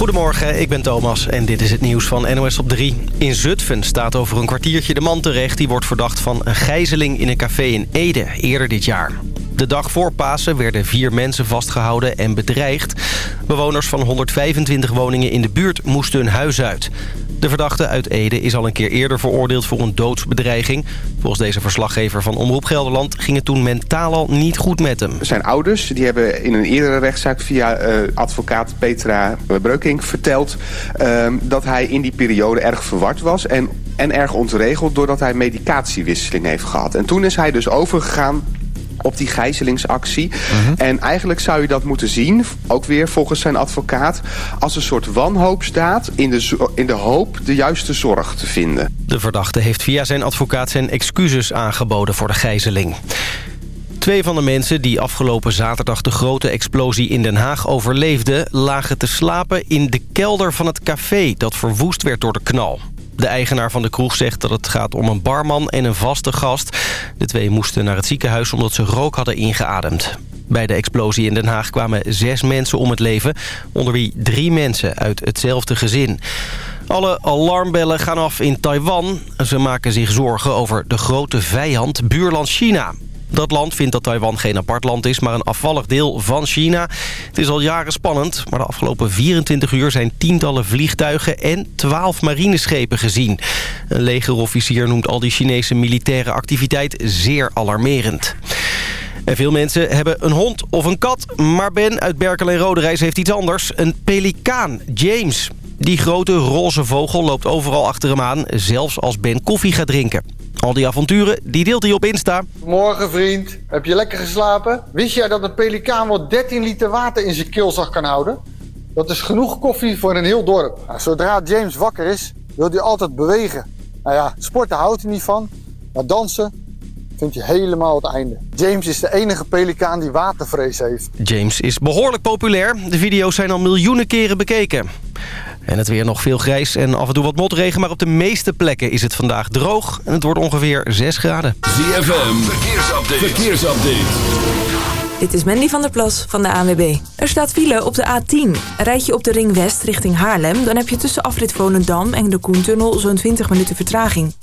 Goedemorgen, ik ben Thomas en dit is het nieuws van NOS op 3. In Zutphen staat over een kwartiertje de man terecht... die wordt verdacht van een gijzeling in een café in Ede eerder dit jaar. De dag voor Pasen werden vier mensen vastgehouden en bedreigd. Bewoners van 125 woningen in de buurt moesten hun huis uit. De verdachte uit Ede is al een keer eerder veroordeeld voor een doodsbedreiging. Volgens deze verslaggever van Omroep Gelderland ging het toen mentaal al niet goed met hem. Zijn ouders die hebben in een eerdere rechtszaak via uh, advocaat Petra Breukink verteld... Uh, dat hij in die periode erg verward was en, en erg ontregeld... doordat hij medicatiewisseling heeft gehad. En toen is hij dus overgegaan op die gijzelingsactie. En eigenlijk zou je dat moeten zien, ook weer volgens zijn advocaat... als een soort wanhoopsdaad in de, in de hoop de juiste zorg te vinden. De verdachte heeft via zijn advocaat zijn excuses aangeboden voor de gijzeling. Twee van de mensen die afgelopen zaterdag de grote explosie in Den Haag overleefden... lagen te slapen in de kelder van het café dat verwoest werd door de knal. De eigenaar van de kroeg zegt dat het gaat om een barman en een vaste gast. De twee moesten naar het ziekenhuis omdat ze rook hadden ingeademd. Bij de explosie in Den Haag kwamen zes mensen om het leven... onder wie drie mensen uit hetzelfde gezin. Alle alarmbellen gaan af in Taiwan. Ze maken zich zorgen over de grote vijand buurland China. Dat land vindt dat Taiwan geen apart land is, maar een afvallig deel van China. Het is al jaren spannend, maar de afgelopen 24 uur zijn tientallen vliegtuigen en 12 marineschepen gezien. Een legerofficier noemt al die Chinese militaire activiteit zeer alarmerend. En veel mensen hebben een hond of een kat. Maar Ben uit Berkel en Roderijs heeft iets anders. Een pelikaan, James. Die grote roze vogel loopt overal achter hem aan, zelfs als Ben koffie gaat drinken. Al die avonturen, die deelt hij op Insta. Morgen vriend, heb je lekker geslapen? Wist jij dat een pelikaan wel 13 liter water in zijn keelzak kan houden? Dat is genoeg koffie voor een heel dorp. Nou, zodra James wakker is, wil hij altijd bewegen. Nou ja, sporten houdt hij niet van, maar dansen vind je helemaal het einde. James is de enige pelikaan die watervrees heeft. James is behoorlijk populair. De video's zijn al miljoenen keren bekeken. En het weer nog veel grijs en af en toe wat motregen. Maar op de meeste plekken is het vandaag droog. En het wordt ongeveer 6 graden. ZFM, verkeersupdate. verkeersupdate. Dit is Mandy van der Plas van de ANWB. Er staat file op de A10. Rijd je op de Ring West richting Haarlem... dan heb je tussen afrit Volendam en de Koentunnel zo'n 20 minuten vertraging.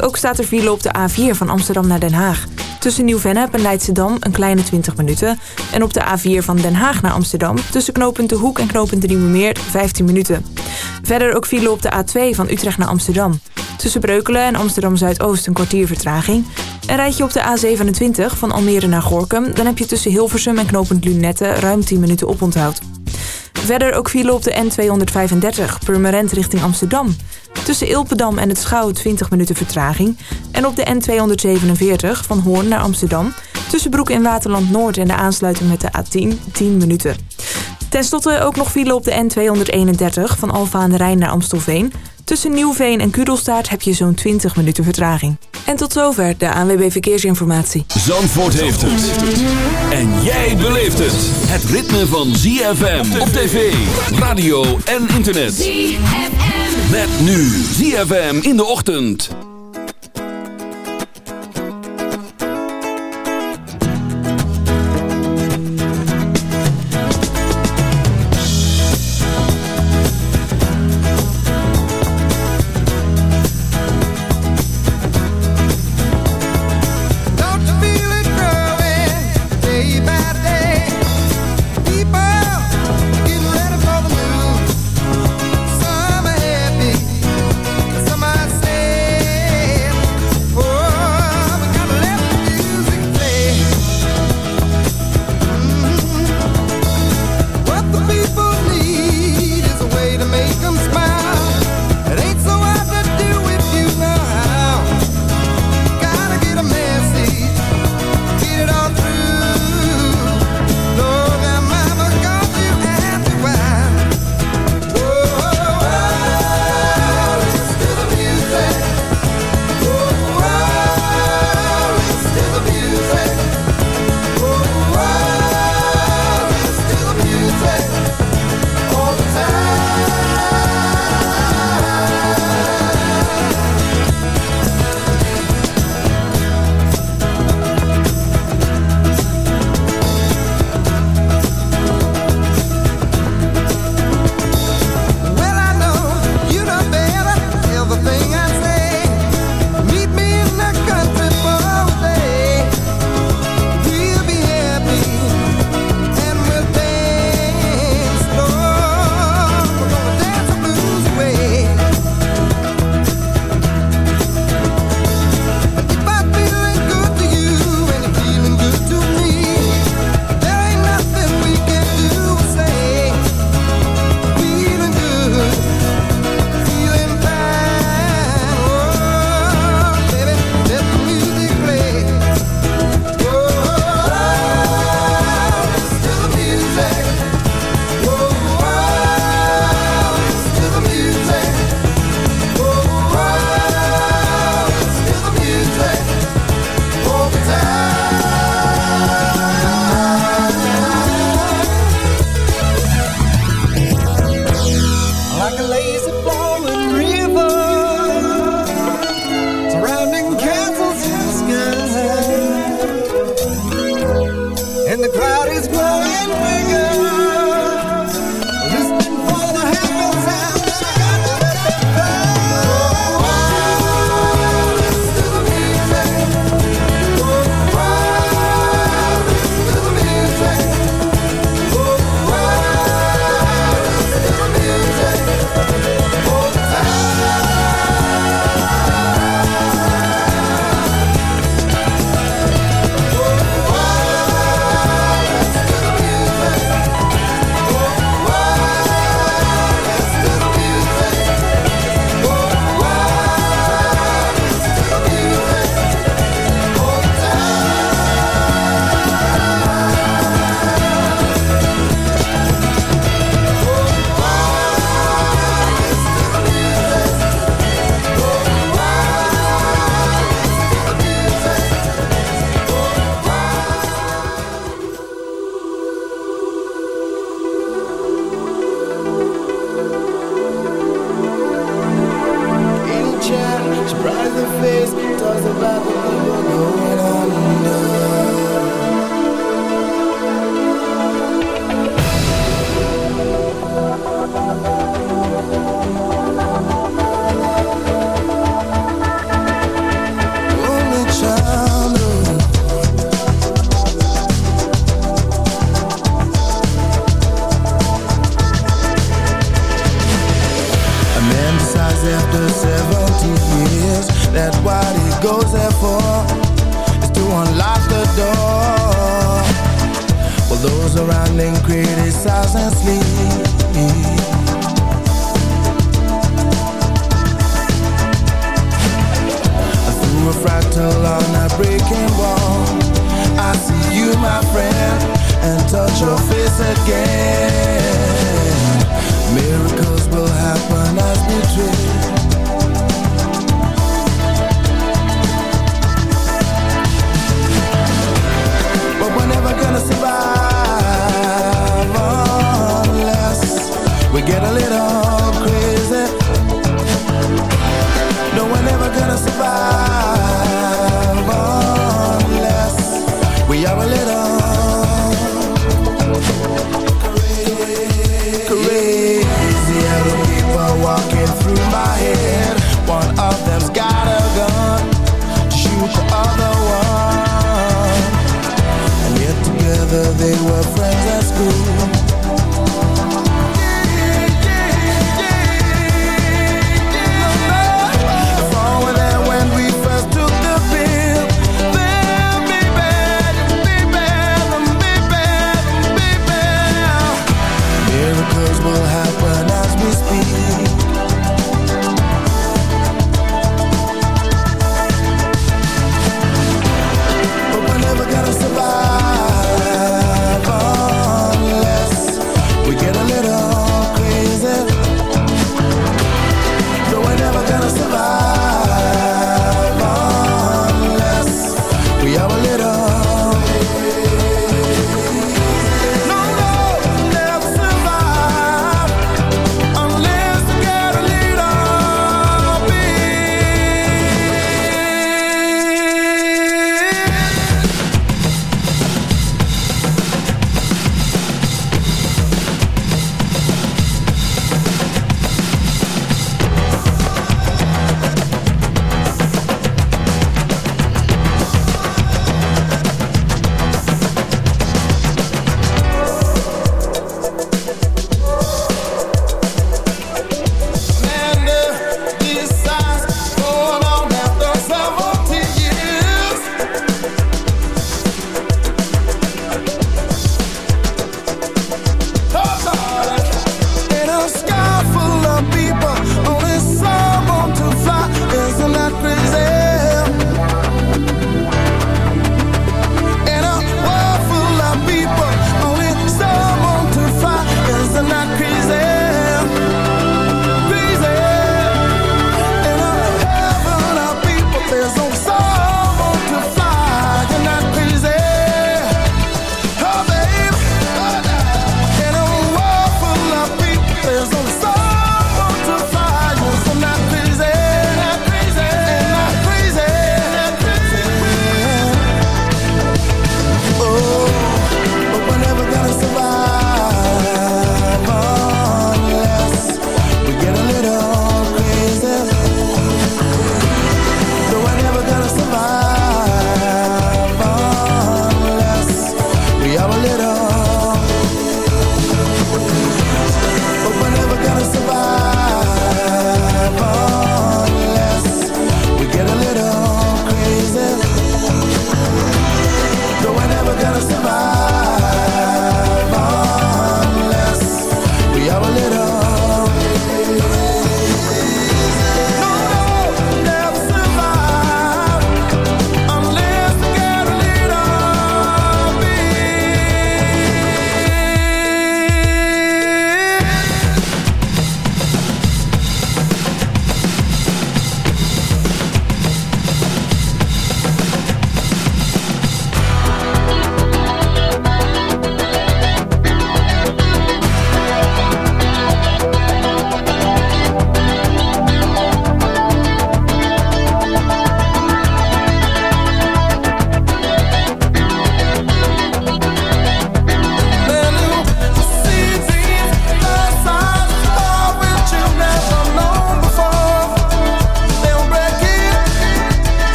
Ook staat er file op de A4 van Amsterdam naar Den Haag. Tussen Nieuw-Vennep en Leidschendam een kleine 20 minuten. En op de A4 van Den Haag naar Amsterdam... tussen knooppunt De Hoek en knooppunt de Nieuwe Meer 15 minuten. Verder ook file op de A2 van Utrecht naar Amsterdam. Tussen Breukelen en Amsterdam Zuidoost een kwartier vertraging. En rijd je op de A27 van Almere naar Gorkum... dan heb je tussen Hilversum en knooppunt Lunette ruim 10 minuten oponthoud. Verder ook file op de N235, Purmerend richting Amsterdam. Tussen Ilpendam en het Schouw 20 minuten vertraging. En op de N247 van Hoorn naar Amsterdam. Tussen Broek en Waterland Noord en de aansluiting met de A10 10 minuten. Ten slotte ook nog file op de N231 van Alfa aan de Rijn naar Amstelveen. Tussen Nieuwveen en Kudelstaart heb je zo'n 20 minuten vertraging. En tot zover de ANWB Verkeersinformatie. Zandvoort heeft het. En jij beleeft het. Het ritme van ZFM op tv, radio en internet. ZFM. Met nu ZFM in de ochtend.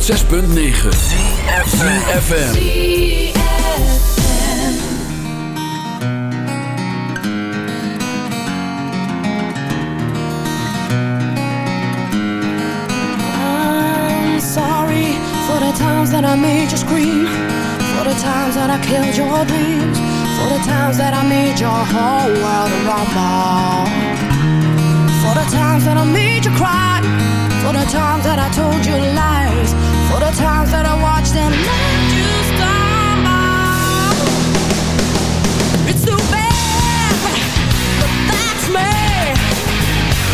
106.9 the times that I made you scream For the times that I killed your dreams For the times that I made your whole world a rumble For the times that I made you cry For the times that I told you lies. For the times that I watched them let you stumble. It's too bad But that's me.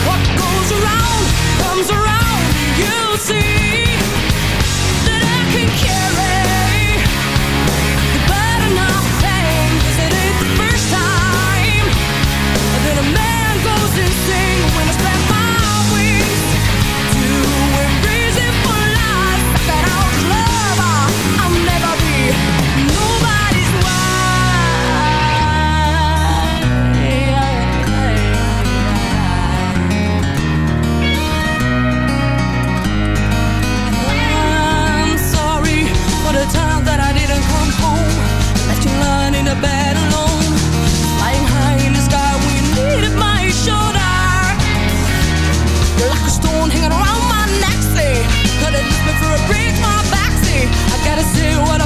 What goes around comes around. You see That I can carry break my backseat. I gotta say what I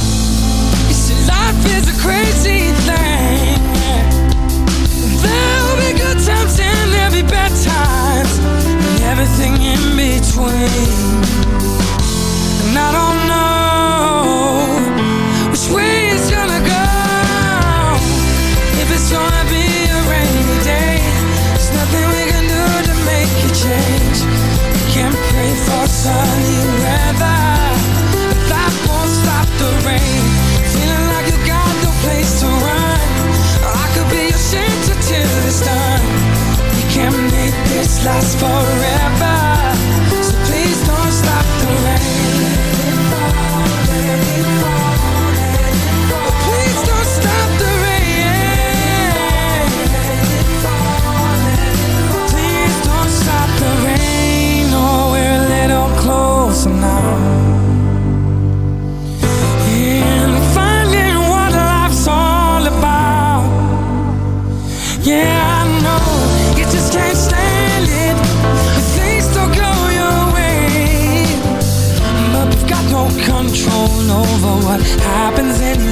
everything in between. And I don't know Which way it's gonna go. If it's gonna be a rainy day There's nothing we can do to make it change. We can't pray for sunny weather. But that won't stop the rain. last forever. happens anyway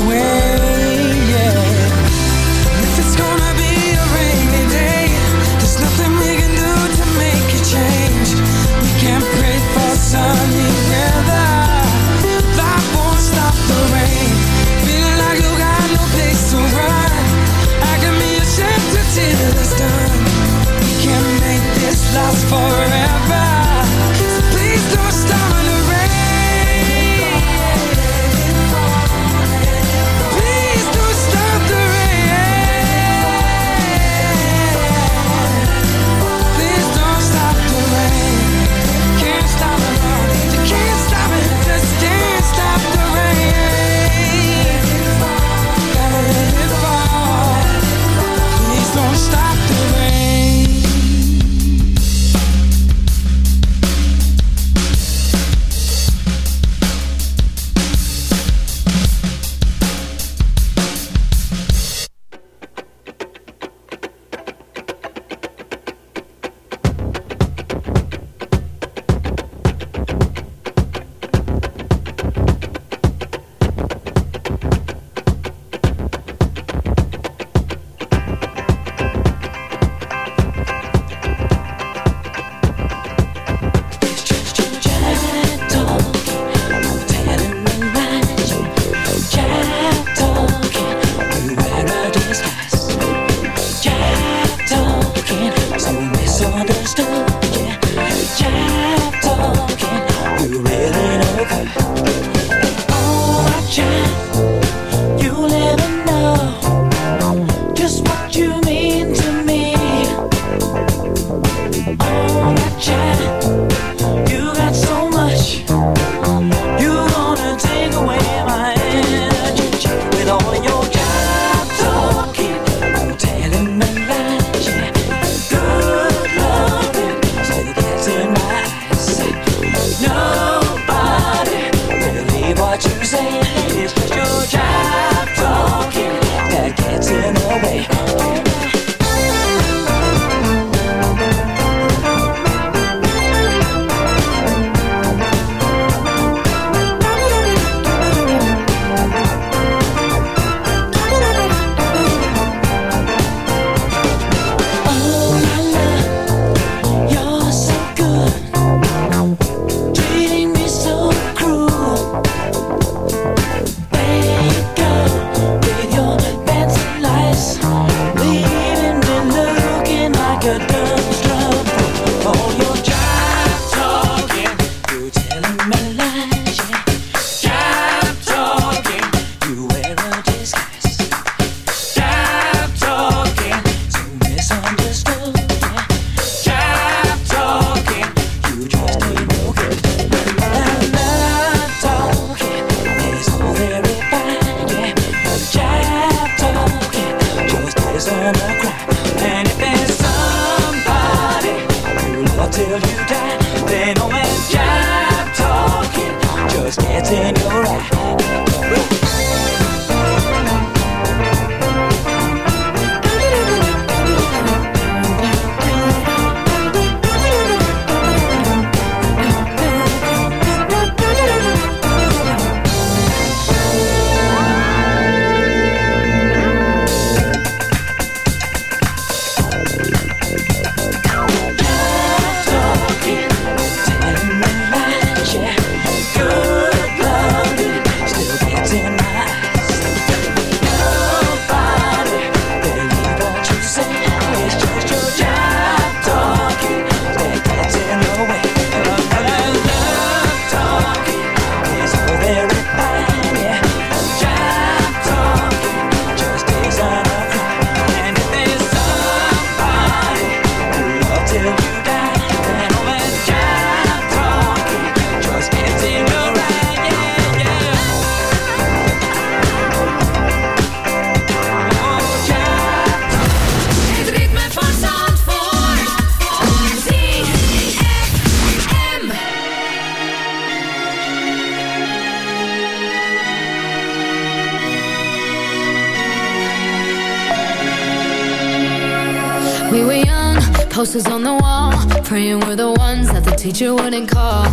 teacher wouldn't call.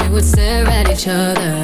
We would stare at each other.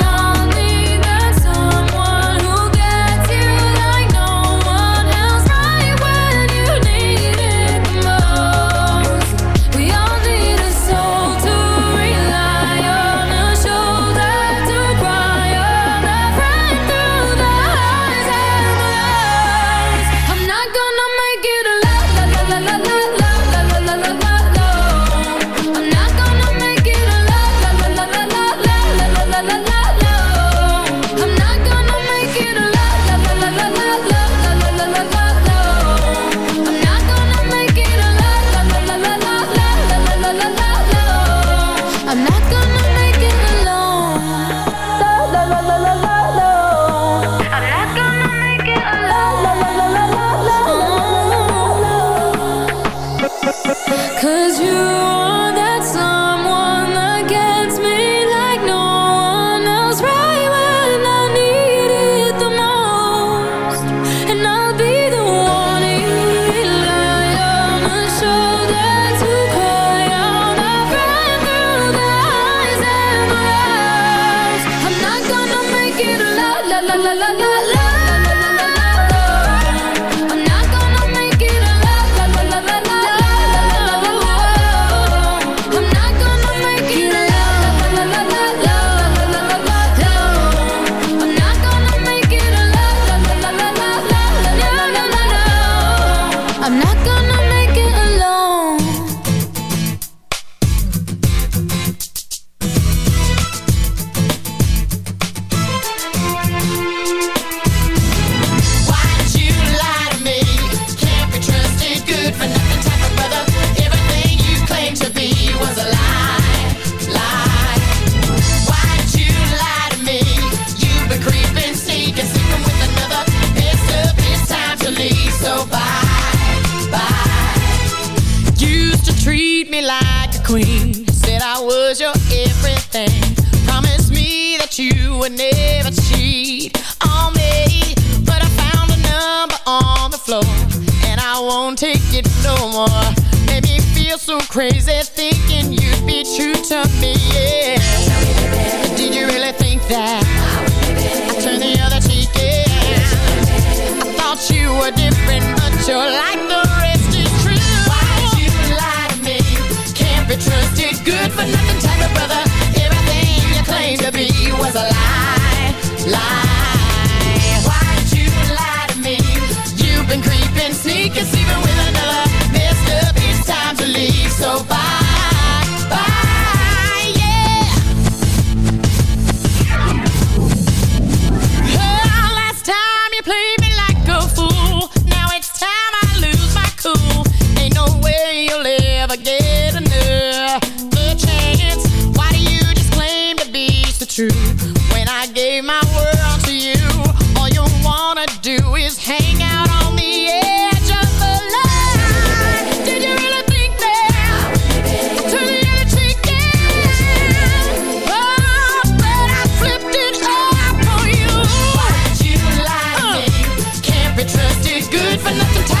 Good for nothing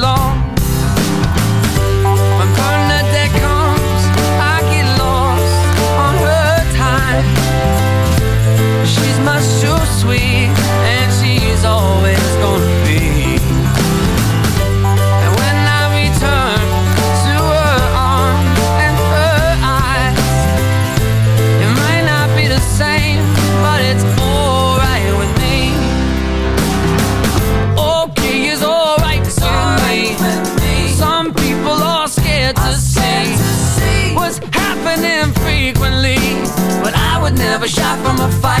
i fight.